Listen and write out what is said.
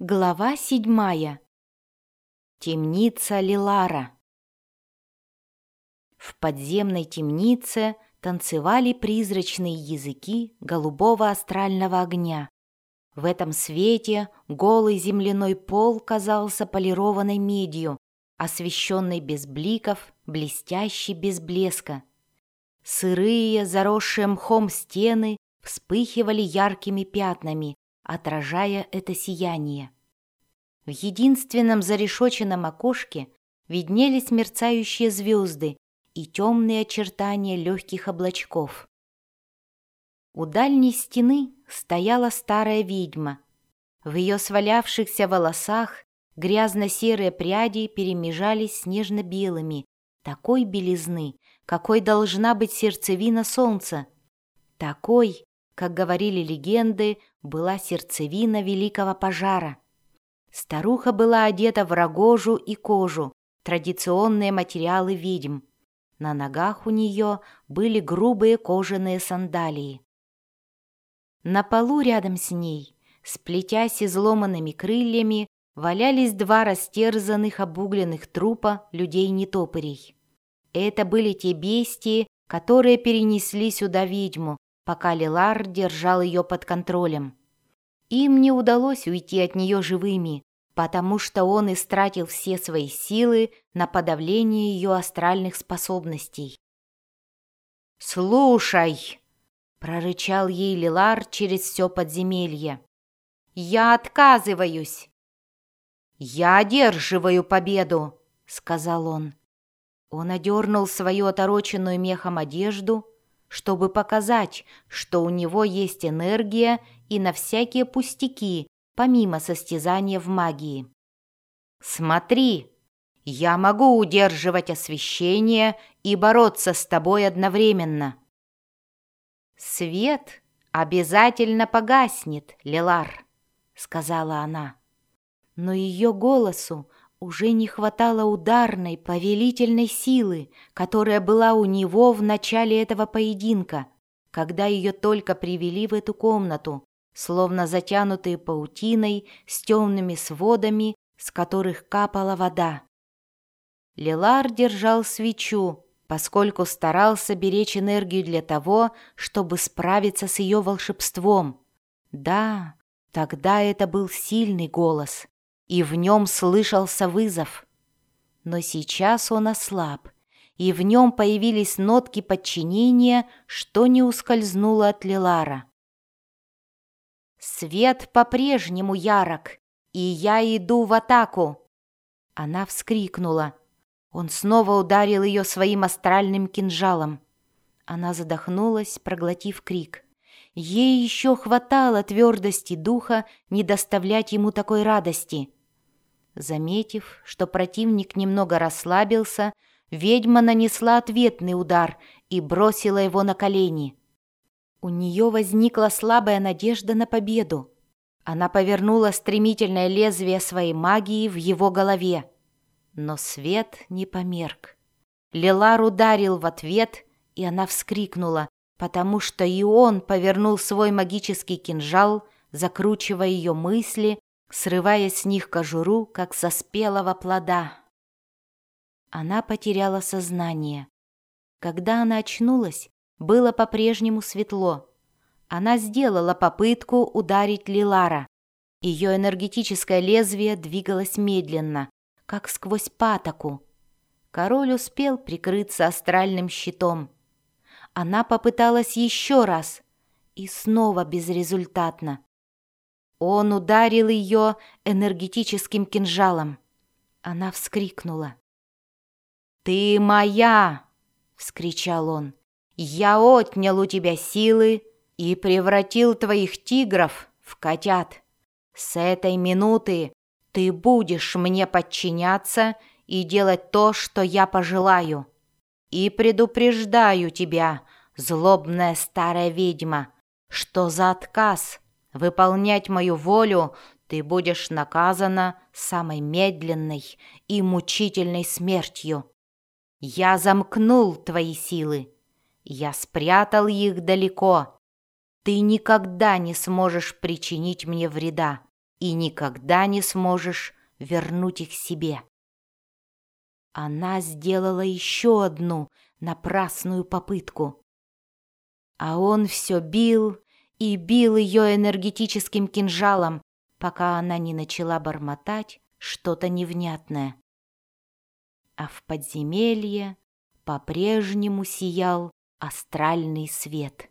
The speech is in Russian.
Глава седьмая. Темница Лилара. В подземной темнице танцевали призрачные языки голубого астрального огня. В этом свете голый земляной пол казался полированной медью, освещенной без бликов, блестящей без блеска. Сырые, заросшие мхом стены вспыхивали яркими пятнами, отражая это сияние. В единственном зарешоченном окошке виднелись мерцающие звезды и темные очертания легких облачков. У дальней стены стояла старая ведьма. В ее свалявшихся волосах грязно-серые пряди перемежались с нежно-белыми, такой белизны, какой должна быть сердцевина солнца, такой, как говорили легенды, была сердцевина великого пожара. Старуха была одета в рогожу и кожу, традиционные материалы ведьм. На ногах у нее были грубые кожаные сандалии. На полу рядом с ней, сплетясь изломанными крыльями, валялись два растерзанных обугленных трупа людей-нетопырей. Это были те бестии, которые перенесли сюда ведьму, пока Лилар держал ее под контролем. Им не удалось уйти от нее живыми, потому что он истратил все свои силы на подавление ее астральных способностей. «Слушай!» — прорычал ей Лилар через все подземелье. «Я отказываюсь!» «Я одерживаю победу!» — сказал он. Он одернул свою отороченную мехом одежду, чтобы показать, что у него есть энергия и на всякие пустяки, помимо состязания в магии. «Смотри, я могу удерживать освещение и бороться с тобой одновременно». «Свет обязательно погаснет, Лилар», — сказала она. Но ее голосу уже не хватало ударной, повелительной силы, которая была у него в начале этого поединка, когда ее только привели в эту комнату, словно затянутые паутиной с темными сводами, с которых капала вода. Лилар держал свечу, поскольку старался беречь энергию для того, чтобы справиться с ее волшебством. Да, тогда это был сильный голос, и в нем слышался вызов. Но сейчас он ослаб, и в нем появились нотки подчинения, что не ускользнуло от Лилара. «Свет по-прежнему ярок, и я иду в атаку!» Она вскрикнула. Он снова ударил ее своим астральным кинжалом. Она задохнулась, проглотив крик. Ей еще хватало твердости духа не доставлять ему такой радости. Заметив, что противник немного расслабился, ведьма нанесла ответный удар и бросила его на колени. У нее возникла слабая надежда на победу. Она повернула стремительное лезвие своей магии в его голове. Но свет не померк. Лилар ударил в ответ, и она вскрикнула, потому что и он повернул свой магический кинжал, закручивая ее мысли срывая с них кожуру, как со спелого плода. Она потеряла сознание. Когда она очнулась, было по-прежнему светло. Она сделала попытку ударить Лилара. Ее энергетическое лезвие двигалось медленно, как сквозь патоку. Король успел прикрыться астральным щитом. Она попыталась еще раз, и снова безрезультатно. Он ударил ее энергетическим кинжалом. Она вскрикнула. «Ты моя!» — вскричал он. «Я отнял у тебя силы и превратил твоих тигров в котят. С этой минуты ты будешь мне подчиняться и делать то, что я пожелаю. И предупреждаю тебя, злобная старая ведьма, что за отказ Выполнять мою волю ты будешь наказана самой медленной и мучительной смертью. Я замкнул твои силы. Я спрятал их далеко. Ты никогда не сможешь причинить мне вреда. и никогда не сможешь вернуть их себе. Она сделала еще одну напрасную попытку. А он все бил и бил ее энергетическим кинжалом, пока она не начала бормотать что-то невнятное. А в подземелье по-прежнему сиял астральный свет.